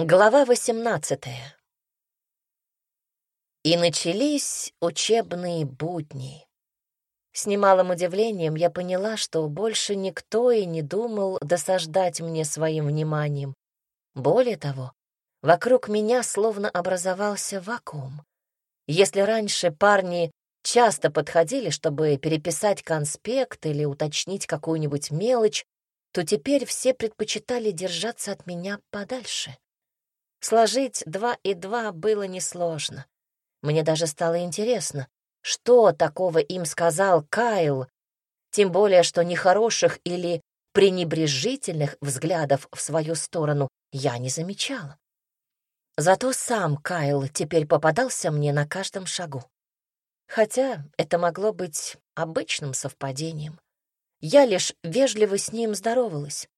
Глава восемнадцатая. И начались учебные будни. С немалым удивлением я поняла, что больше никто и не думал досаждать мне своим вниманием. Более того, вокруг меня словно образовался вакуум. Если раньше парни часто подходили, чтобы переписать конспект или уточнить какую-нибудь мелочь, то теперь все предпочитали держаться от меня подальше. Сложить два и два было несложно. Мне даже стало интересно, что такого им сказал Кайл, тем более, что нехороших или пренебрежительных взглядов в свою сторону я не замечала. Зато сам Кайл теперь попадался мне на каждом шагу. Хотя это могло быть обычным совпадением. Я лишь вежливо с ним здоровалась.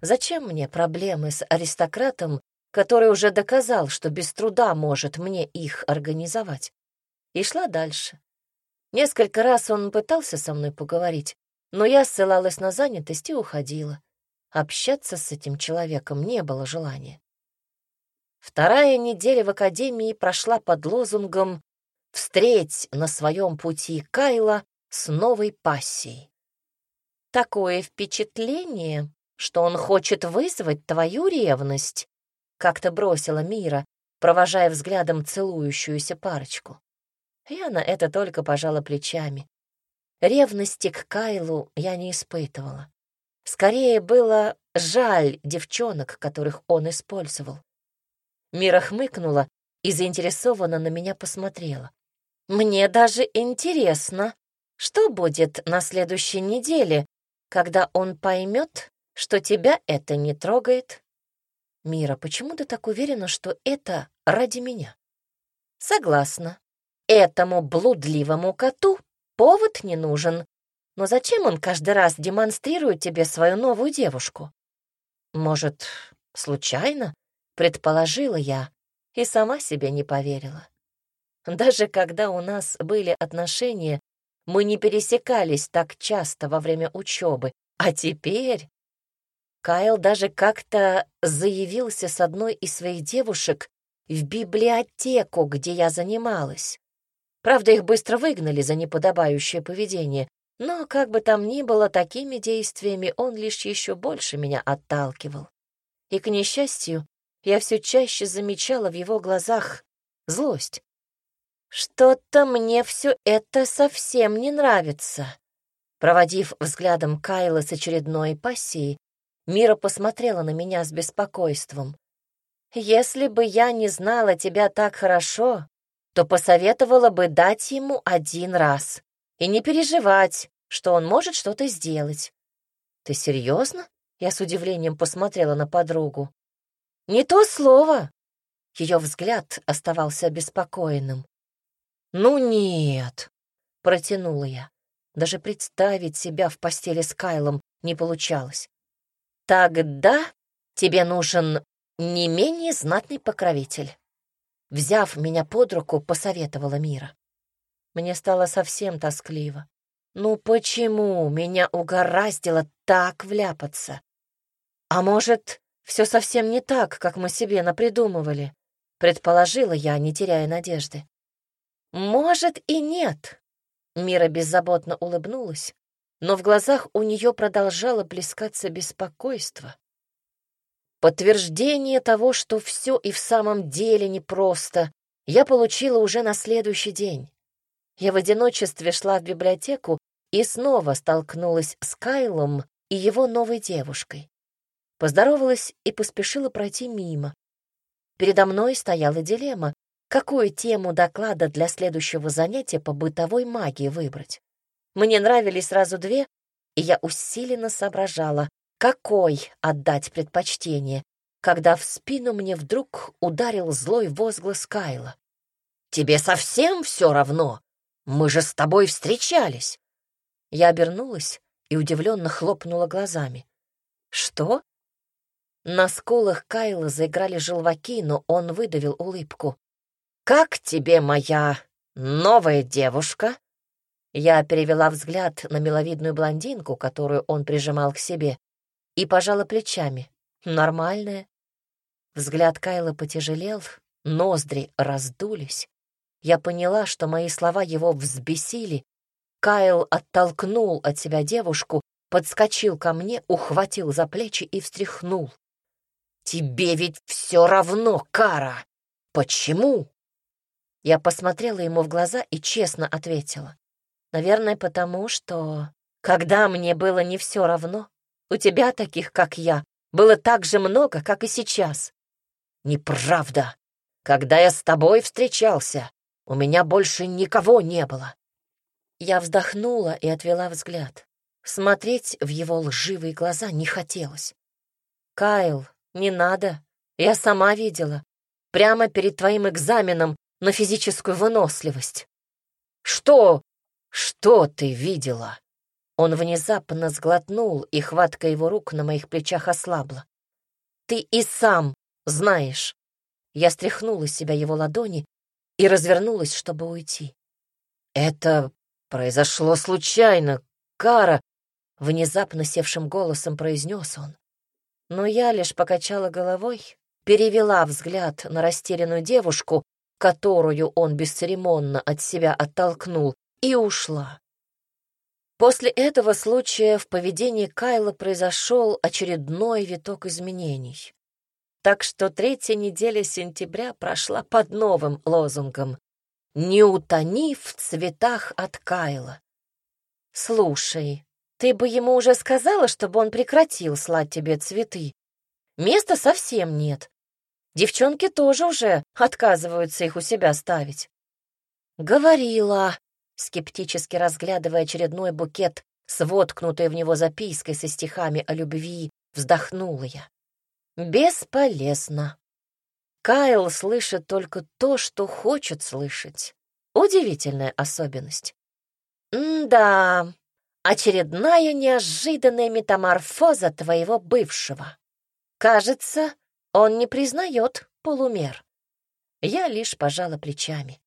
Зачем мне проблемы с аристократом, который уже доказал, что без труда может мне их организовать. И шла дальше. Несколько раз он пытался со мной поговорить, но я ссылалась на занятость и уходила. Общаться с этим человеком не было желания. Вторая неделя в академии прошла под лозунгом «Встреть на своем пути Кайла с новой пассией». Такое впечатление, что он хочет вызвать твою ревность, как-то бросила Мира, провожая взглядом целующуюся парочку. Я на это только пожала плечами. Ревности к Кайлу я не испытывала. Скорее было жаль девчонок, которых он использовал. Мира хмыкнула и заинтересованно на меня посмотрела. «Мне даже интересно, что будет на следующей неделе, когда он поймет, что тебя это не трогает?» «Мира, почему ты так уверена, что это ради меня?» «Согласна. Этому блудливому коту повод не нужен. Но зачем он каждый раз демонстрирует тебе свою новую девушку?» «Может, случайно?» — предположила я и сама себе не поверила. Даже когда у нас были отношения, мы не пересекались так часто во время учебы, а теперь Кайл даже как-то заявился с одной из своих девушек в библиотеку, где я занималась. Правда, их быстро выгнали за неподобающее поведение, но, как бы там ни было, такими действиями он лишь еще больше меня отталкивал. И, к несчастью, я все чаще замечала в его глазах злость. «Что-то мне все это совсем не нравится». Проводив взглядом Кайла с очередной пассией, Мира посмотрела на меня с беспокойством. «Если бы я не знала тебя так хорошо, то посоветовала бы дать ему один раз и не переживать, что он может что-то сделать». «Ты серьезно?» Я с удивлением посмотрела на подругу. «Не то слово!» Ее взгляд оставался обеспокоенным. «Ну нет!» — протянула я. Даже представить себя в постели с Кайлом не получалось. Тогда тебе нужен не менее знатный покровитель. Взяв меня под руку, посоветовала Мира. Мне стало совсем тоскливо. Ну почему меня угораздило так вляпаться? А может, все совсем не так, как мы себе напридумывали? Предположила я, не теряя надежды. Может и нет. Мира беззаботно улыбнулась, но в глазах у нее продолжало плескаться беспокойство. Подтверждение того, что все и в самом деле непросто, я получила уже на следующий день. Я в одиночестве шла в библиотеку и снова столкнулась с Кайлом и его новой девушкой. Поздоровалась и поспешила пройти мимо. Передо мной стояла дилемма, какую тему доклада для следующего занятия по бытовой магии выбрать. Мне нравились сразу две, и я усиленно соображала, какой отдать предпочтение, когда в спину мне вдруг ударил злой возглас Кайла. «Тебе совсем все равно? Мы же с тобой встречались!» Я обернулась и удивленно хлопнула глазами. «Что?» На скулах Кайла заиграли желваки, но он выдавил улыбку. «Как тебе моя новая девушка?» Я перевела взгляд на миловидную блондинку, которую он прижимал к себе, и пожала плечами. Нормальная. Взгляд Кайла потяжелел, ноздри раздулись. Я поняла, что мои слова его взбесили. Кайл оттолкнул от себя девушку, подскочил ко мне, ухватил за плечи и встряхнул. «Тебе ведь все равно, Кара! Почему?» Я посмотрела ему в глаза и честно ответила. «Наверное, потому что, когда мне было не все равно, у тебя таких, как я, было так же много, как и сейчас». «Неправда. Когда я с тобой встречался, у меня больше никого не было». Я вздохнула и отвела взгляд. Смотреть в его лживые глаза не хотелось. «Кайл, не надо. Я сама видела. Прямо перед твоим экзаменом на физическую выносливость. Что? Что ты видела? Он внезапно сглотнул, и хватка его рук на моих плечах ослабла. Ты и сам знаешь. Я стряхнула с себя его ладони и развернулась, чтобы уйти. Это произошло случайно, Кара, внезапно севшим голосом произнес он. Но я лишь покачала головой, перевела взгляд на растерянную девушку, которую он бесцеремонно от себя оттолкнул, и ушла. После этого случая в поведении Кайла произошел очередной виток изменений. Так что третья неделя сентября прошла под новым лозунгом «Не утони в цветах от Кайла». «Слушай, ты бы ему уже сказала, чтобы он прекратил слать тебе цветы. Места совсем нет. Девчонки тоже уже отказываются их у себя ставить. Говорила, скептически разглядывая очередной букет с воткнутой в него запиской со стихами о любви, вздохнула я. Бесполезно. Кайл слышит только то, что хочет слышать. Удивительная особенность. М-да, очередная неожиданная метаморфоза твоего бывшего. Кажется, он не признает полумер. Я лишь пожала плечами.